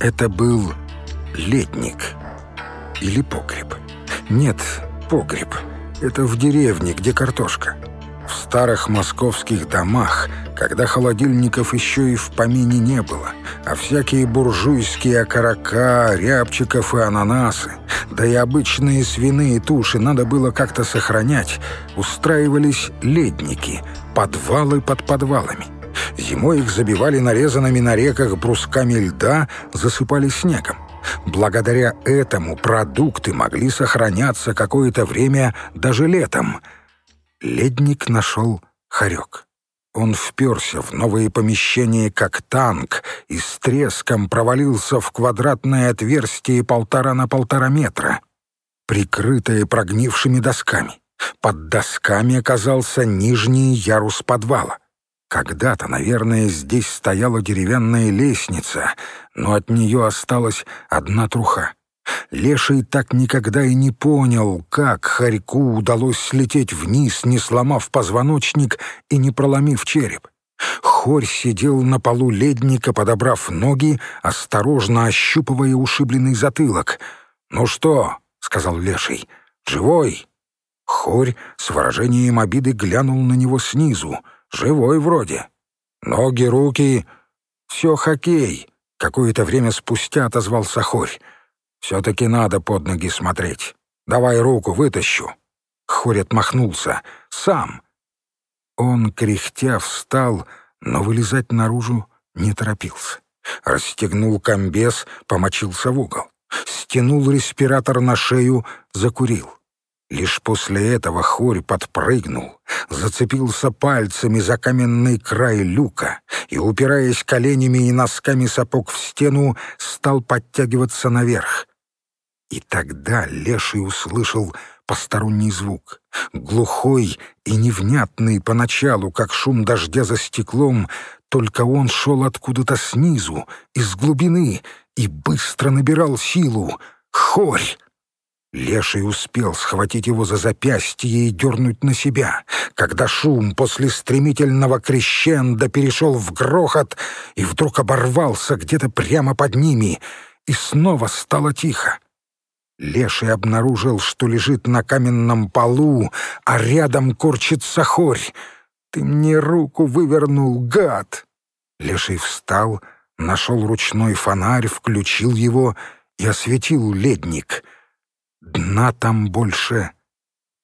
Это был летник или погреб. Нет, погреб. Это в деревне, где картошка. В старых московских домах, когда холодильников еще и в помине не было, а всякие буржуйские окорока, рябчиков и ананасы, да и обычные свиные туши надо было как-то сохранять, устраивались ледники, подвалы под подвалами. Зимой их забивали нарезанными на реках брусками льда, засыпали снегом. Благодаря этому продукты могли сохраняться какое-то время даже летом. Ледник нашел хорек. Он вперся в новые помещения, как танк, и с треском провалился в квадратное отверстие полтора на полтора метра, прикрытое прогнившими досками. Под досками оказался нижний ярус подвала. Когда-то, наверное, здесь стояла деревянная лестница, но от нее осталась одна труха. Леший так никогда и не понял, как Харьку удалось слететь вниз, не сломав позвоночник и не проломив череп. Хорь сидел на полу ледника, подобрав ноги, осторожно ощупывая ушибленный затылок. «Ну что?» — сказал Леший. «Живой?» Хорь с выражением обиды глянул на него снизу — Живой вроде. Ноги, руки — все хоккей. Какое-то время спустя отозвался Хорь. Все-таки надо под ноги смотреть. Давай руку вытащу. Хорь отмахнулся. Сам. Он, кряхтя, встал, но вылезать наружу не торопился. Расстегнул комбез, помочился в угол. Стянул респиратор на шею, закурил. Лишь после этого хорь подпрыгнул, зацепился пальцами за каменный край люка и, упираясь коленями и носками сапог в стену, стал подтягиваться наверх. И тогда Леший услышал посторонний звук, глухой и невнятный поначалу, как шум дождя за стеклом, только он шел откуда-то снизу, из глубины, и быстро набирал силу. «Хорь!» Леший успел схватить его за запястье и дернуть на себя, когда шум после стремительного крещенда перешел в грохот и вдруг оборвался где-то прямо под ними, и снова стало тихо. Леший обнаружил, что лежит на каменном полу, а рядом корчится хорь. «Ты мне руку вывернул, гад!» Леший встал, нашел ручной фонарь, включил его и осветил ледник — Дна там больше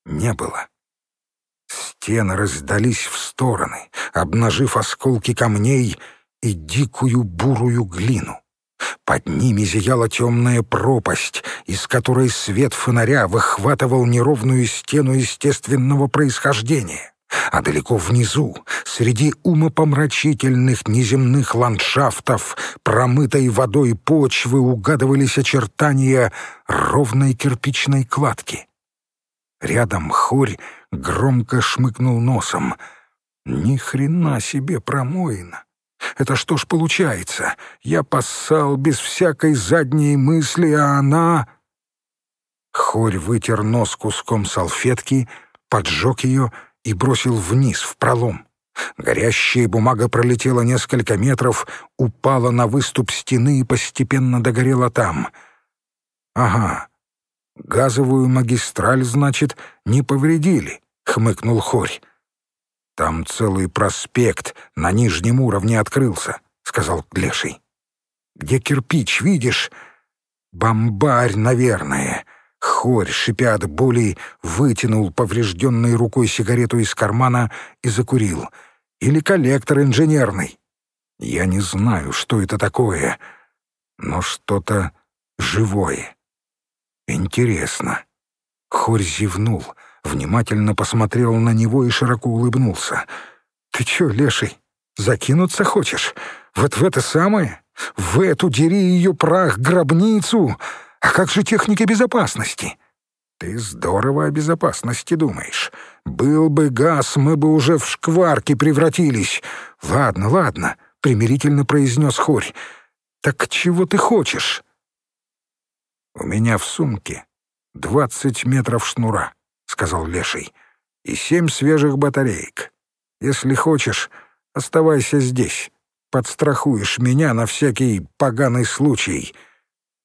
не было. Стены раздались в стороны, обнажив осколки камней и дикую бурую глину. Под ними зияла темная пропасть, из которой свет фонаря выхватывал неровную стену естественного происхождения. А далеко внизу, среди умопомрачительных неземных ландшафтов, промытой водой почвы угадывались очертания ровной кирпичной кладки. Рядом хорь громко шмыкнул носом. «Ни хрена себе промоина! Это что ж получается? Я поссал без всякой задней мысли, а она...» Хорь вытер нос куском салфетки, поджег ее и бросил вниз, в пролом. Горящая бумага пролетела несколько метров, упала на выступ стены и постепенно догорела там. «Ага, газовую магистраль, значит, не повредили», — хмыкнул Хорь. «Там целый проспект на нижнем уровне открылся», — сказал Леший. «Где кирпич, видишь? Бомбарь, наверное. Хорь, шипя от боли, вытянул поврежденной рукой сигарету из кармана и закурил. Или коллектор инженерный. Я не знаю, что это такое, но что-то живое. Интересно. Хорь зевнул, внимательно посмотрел на него и широко улыбнулся. «Ты чё, леший, закинуться хочешь? Вот в это самое? В эту дери ее прах гробницу?» А как же техника безопасности? Ты здорово о безопасности думаешь. Был бы газ, мы бы уже в шкварки превратились. Ладно, ладно, примирительно произнес Хорь. Так чего ты хочешь? У меня в сумке двадцать метров шнура, сказал Леший, и семь свежих батареек. Если хочешь, оставайся здесь. подстрахуешь меня на всякий поганый случай.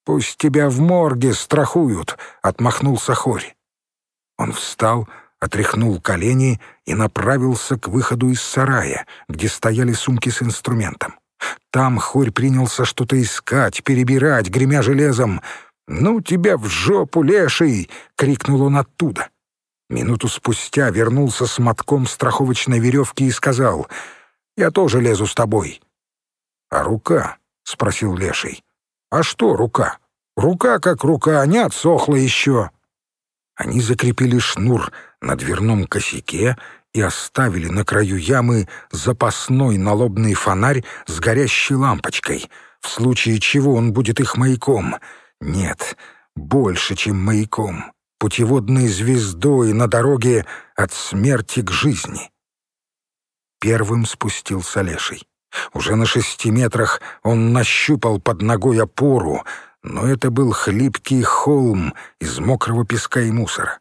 Пусть тебя в морге страхуют», — отмахнулся Хорь. Он встал, отряхнул колени и направился к выходу из сарая, где стояли сумки с инструментом. Там Хорь принялся что-то искать, перебирать, гремя железом. «Ну тебя в жопу, леший!» — крикнул он оттуда. Минуту спустя вернулся с мотком страховочной веревки и сказал, «Я тоже лезу с тобой». «А рука?» — спросил леший. «А что рука? Рука как рука, не отсохла еще». Они закрепили шнур на дверном косяке и оставили на краю ямы запасной налобный фонарь с горящей лампочкой, в случае чего он будет их маяком. Нет, больше, чем маяком, путеводной звездой на дороге от смерти к жизни. Первым спустился леший. Уже на шести метрах он нащупал под ногой опору, но это был хлипкий холм из мокрого песка и мусора.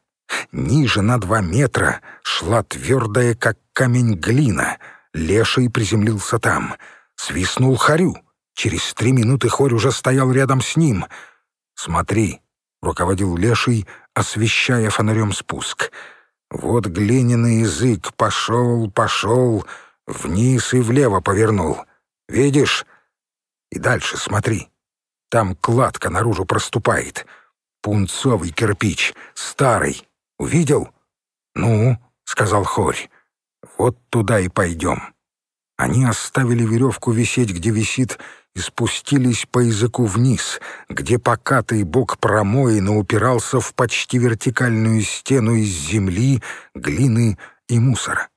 Ниже на два метра шла твердая, как камень, глина. Леший приземлился там. Свистнул Харю. Через три минуты Хорь уже стоял рядом с ним. «Смотри», — руководил Леший, освещая фонарем спуск. «Вот глиняный язык пошел, пошел, вниз и влево повернул. Видишь? И дальше смотри». Там кладка наружу проступает. Пунцовый кирпич, старый. Увидел? Ну, — сказал Хорь, — вот туда и пойдем. Они оставили веревку висеть, где висит, и спустились по языку вниз, где покатый бок промоина упирался в почти вертикальную стену из земли, глины и мусора.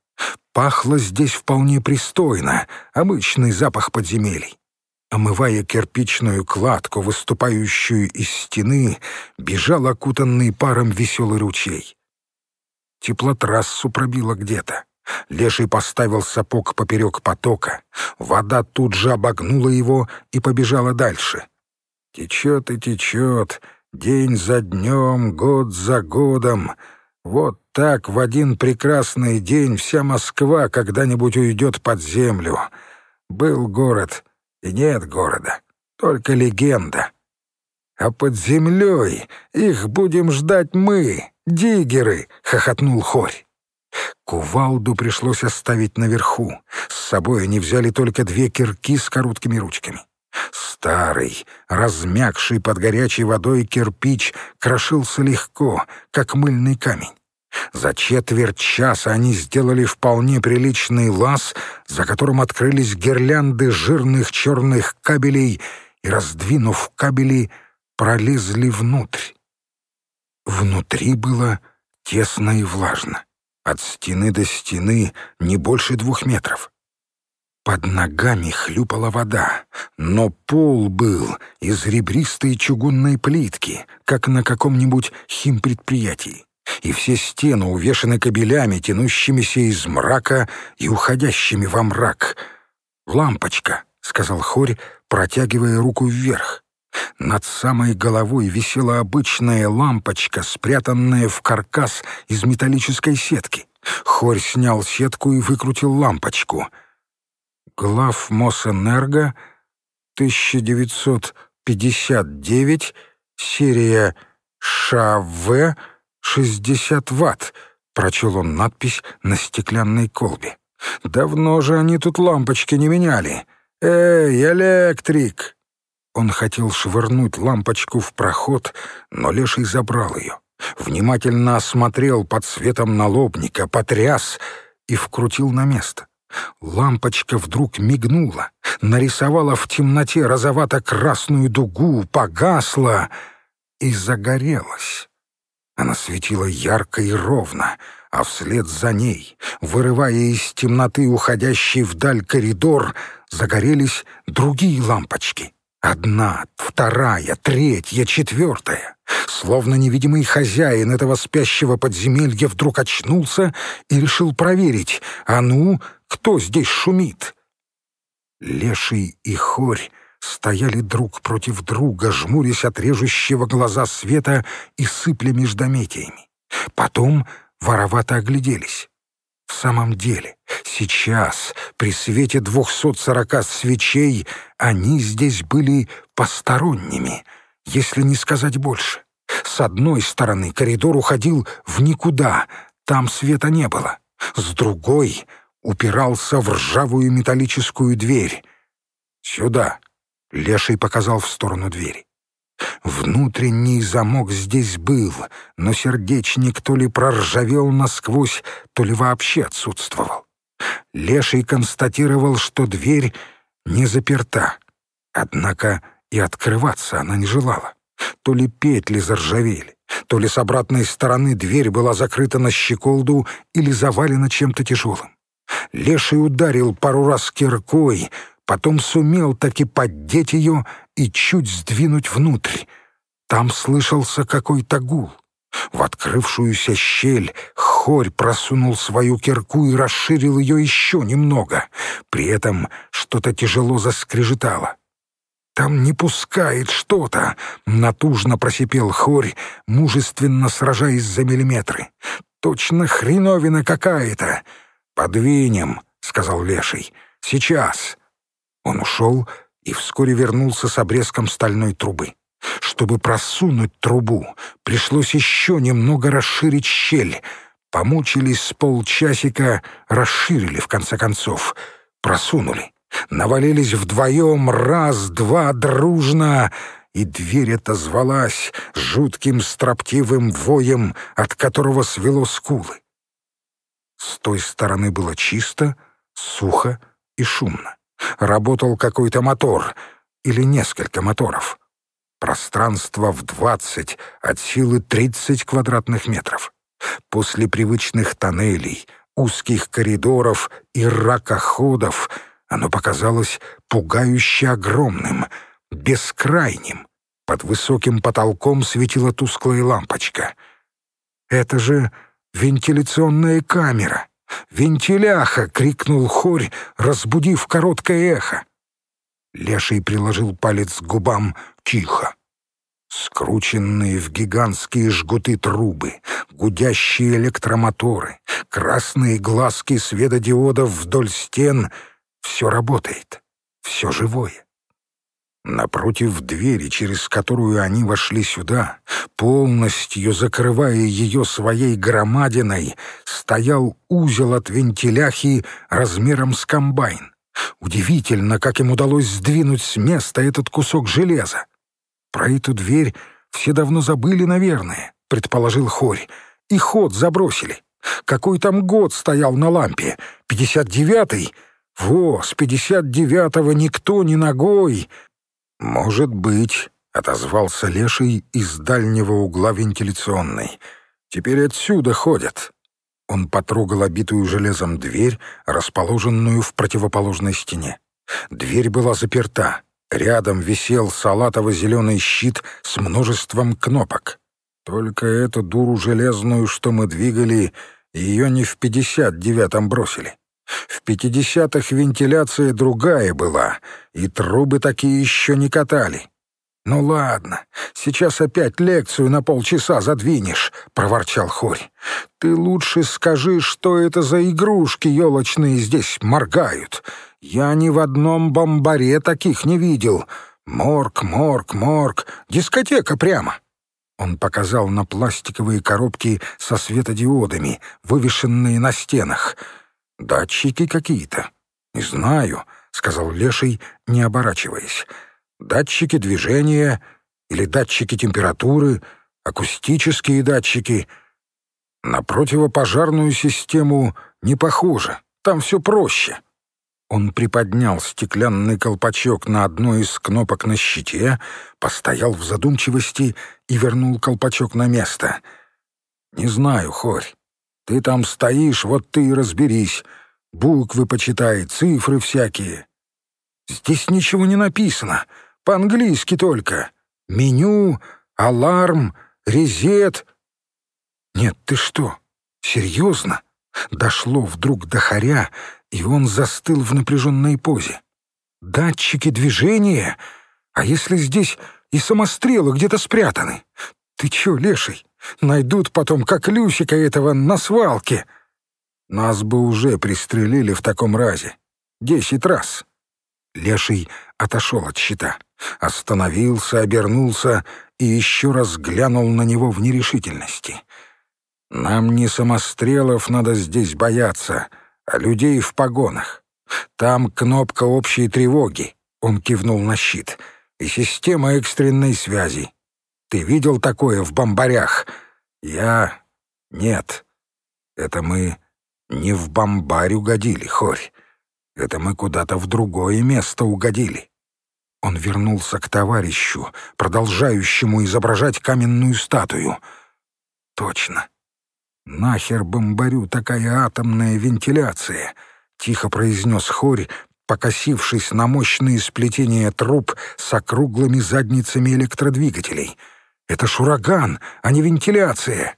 Пахло здесь вполне пристойно, обычный запах подземелий. Омывая кирпичную кладку, выступающую из стены, бежал окутанный паром веселый ручей. Теплотрассу пробило где-то. Леший поставил сапог поперек потока. Вода тут же обогнула его и побежала дальше. Течет и течет, день за днем, год за годом. Вот так в один прекрасный день вся Москва когда-нибудь уйдет под землю. Был город — и нет города, только легенда. А под землей их будем ждать мы, диггеры, — хохотнул Хорь. Кувалду пришлось оставить наверху. С собой они взяли только две кирки с короткими ручками. Старый, размягший под горячей водой кирпич крошился легко, как мыльный камень. За четверть часа они сделали вполне приличный лаз, за которым открылись гирлянды жирных черных кабелей и, раздвинув кабели, пролезли внутрь. Внутри было тесно и влажно. От стены до стены не больше двух метров. Под ногами хлюпала вода, но пол был из ребристой чугунной плитки, как на каком-нибудь химпредприятии и все стены увешаны кабелями, тянущимися из мрака и уходящими во мрак. «Лампочка», — сказал Хорь, протягивая руку вверх. Над самой головой висела обычная лампочка, спрятанная в каркас из металлической сетки. Хорь снял сетку и выкрутил лампочку. Глав Мосэнерго, 1959, серия ШВ «Шестьдесят ватт», — прочел он надпись на стеклянной колбе. «Давно же они тут лампочки не меняли. Эй, электрик!» Он хотел швырнуть лампочку в проход, но Леший забрал ее. Внимательно осмотрел под светом налобника, потряс и вкрутил на место. Лампочка вдруг мигнула, нарисовала в темноте розовато-красную дугу, погасла и загорелась. Она светила ярко и ровно, а вслед за ней, вырывая из темноты уходящий вдаль коридор, загорелись другие лампочки. Одна, вторая, третья, четвертая. Словно невидимый хозяин этого спящего подземелья вдруг очнулся и решил проверить, а ну, кто здесь шумит? Леший и хорь стояли друг против друга, жмурясь от режущего глаза света и сыпля междометиями. Потом воровато огляделись. В самом деле, сейчас, при свете двухсот сорока свечей, они здесь были посторонними, если не сказать больше. С одной стороны коридор уходил в никуда, там света не было. С другой упирался в ржавую металлическую дверь. «Сюда!» — Леший показал в сторону двери. Внутренний замок здесь был, но сердечник то ли проржавел насквозь, то ли вообще отсутствовал. Леший констатировал, что дверь не заперта. Однако и открываться она не желала. То ли петли заржавели, то ли с обратной стороны дверь была закрыта на щеколду или завалена чем-то тяжелым. Леший ударил пару раз киркой, потом сумел таки поддеть ее и чуть сдвинуть внутрь. Там слышался какой-то гул. В открывшуюся щель хорь просунул свою кирку и расширил ее еще немного. При этом что-то тяжело заскрежетало. «Там не пускает что-то!» — натужно просипел хорь, мужественно сражаясь за миллиметры. «Точно хреновина какая-то!» «Подвинем», — сказал Леший. «Сейчас». Он ушел и вскоре вернулся с обрезком стальной трубы. Чтобы просунуть трубу, пришлось еще немного расширить щель. Помучились с полчасика, расширили в конце концов. Просунули. Навалились вдвоем, раз, два, дружно, и дверь эта звалась жутким строптивым воем, от которого свело скулы. С той стороны было чисто, сухо и шумно. Работал какой-то мотор или несколько моторов. Пространство в двадцать, от силы тридцать квадратных метров. После привычных тоннелей, узких коридоров и ракоходов оно показалось пугающе огромным, бескрайним. Под высоким потолком светила тусклая лампочка. «Это же вентиляционная камера!» «Вентиляха!» — крикнул хорь, разбудив короткое эхо. Леший приложил палец к губам тихо. Скрученные в гигантские жгуты трубы, гудящие электромоторы, красные глазки светодиодов вдоль стен — все работает, все живое. Напротив двери, через которую они вошли сюда, полностью закрывая ее своей громадиной, стоял узел от вентиляхи размером с комбайн. Удивительно, как им удалось сдвинуть с места этот кусок железа. Про эту дверь все давно забыли, наверное, предположил Хорь. И ход забросили. Какой там год стоял на лампе? Пятьдесят девятый? Во, с пятьдесят девятого никто ни ногой. «Может быть», — отозвался Леший из дальнего угла вентиляционной. «Теперь отсюда ходят». Он потрогал обитую железом дверь, расположенную в противоположной стене. Дверь была заперта. Рядом висел салатово-зеленый щит с множеством кнопок. Только эту дуру железную, что мы двигали, ее не в пятьдесят девятом бросили. В пятидесятых вентиляция другая была, и трубы такие еще не катали. «Ну ладно, сейчас опять лекцию на полчаса задвинешь», — проворчал Хорь. «Ты лучше скажи, что это за игрушки елочные здесь моргают. Я ни в одном бомбаре таких не видел. Морг, морг, морг, дискотека прямо». Он показал на пластиковые коробки со светодиодами, вывешенные на стенах — «Датчики какие-то». «Не знаю», — сказал Леший, не оборачиваясь. «Датчики движения или датчики температуры, акустические датчики. На противопожарную систему не похоже, там все проще». Он приподнял стеклянный колпачок на одной из кнопок на щите, постоял в задумчивости и вернул колпачок на место. «Не знаю, Хорь. Ты там стоишь, вот ты и разберись. Буквы почитай, цифры всякие. Здесь ничего не написано, по-английски только. Меню, аларм, резет. Нет, ты что, серьезно? Дошло вдруг до хоря, и он застыл в напряженной позе. Датчики движения? А если здесь и самострелы где-то спрятаны? Ты чё, леший, Найдут потом, как Люсика этого, на свалке. Нас бы уже пристрелили в таком разе. Десять раз. Леший отошел от щита, остановился, обернулся и еще раз глянул на него в нерешительности. «Нам не самострелов надо здесь бояться, а людей в погонах. Там кнопка общей тревоги», — он кивнул на щит, — «и система экстренной связи. Ты видел такое в бомбарях?» «Я... нет. Это мы не в бомбарь угодили, хорь. Это мы куда-то в другое место угодили». Он вернулся к товарищу, продолжающему изображать каменную статую. «Точно. Нахер бомбарю такая атомная вентиляция?» — тихо произнес Хорь, покосившись на мощные сплетения труб с округлыми задницами электродвигателей. «Это ж ураган, а не вентиляция!»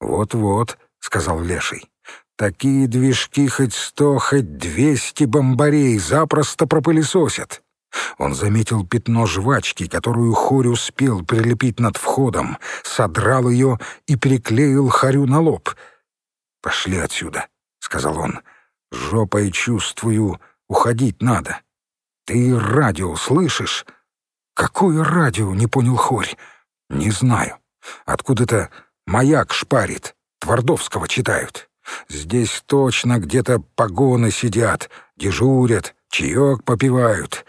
«Вот-вот», — сказал Леший. «Такие движки хоть сто, хоть двести бомбарей запросто пропылесосят. Он заметил пятно жвачки, которую Хорь успел прилепить над входом, содрал ее и приклеил Харю на лоб. «Пошли отсюда», — сказал он. «Жопой чувствую, уходить надо. Ты радио слышишь?» «Какое радио?» — не понял Хорь. «Не знаю. Откуда-то маяк шпарит. Твардовского читают. Здесь точно где-то погоны сидят, дежурят, чаек попивают».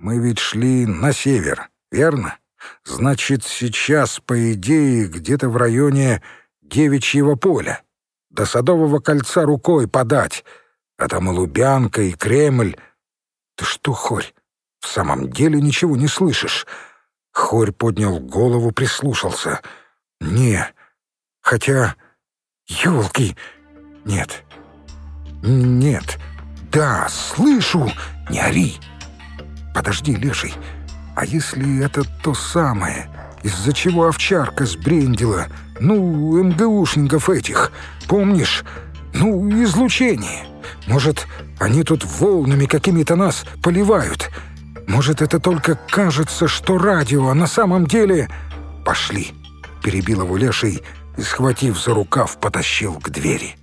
Мы ведь шли на север, верно? Значит, сейчас, по идее, где-то в районе Девичьего поля. До Садового кольца рукой подать. А там и Лубянка, и Кремль. Ты что, Хорь, в самом деле ничего не слышишь? Хорь поднял голову, прислушался. Не, хотя... Ёлки! Нет. Нет. Да, слышу! Не ори! «Подожди, Леший, а если это то самое, из-за чего овчарка сбрендила? Ну, МГУшников этих, помнишь? Ну, излучение. Может, они тут волнами какими-то нас поливают? Может, это только кажется, что радио, а на самом деле...» «Пошли!» — перебил его Леший и, схватив за рукав, потащил к двери.